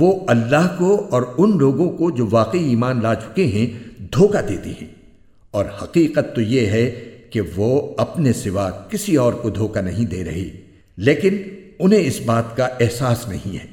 وہ اللہ کو اور ان لوگوں کو جو واقعی ایمان لا چکے ہیں، دھوکہ دیتی ہیں۔ اور حقیقت تو یہ ہے کہ وہ اپنے سوا کسی اور کو دھوکہ نہیں دے رہی لیکن انہیں اس بات کا احساس نہیں ہے۔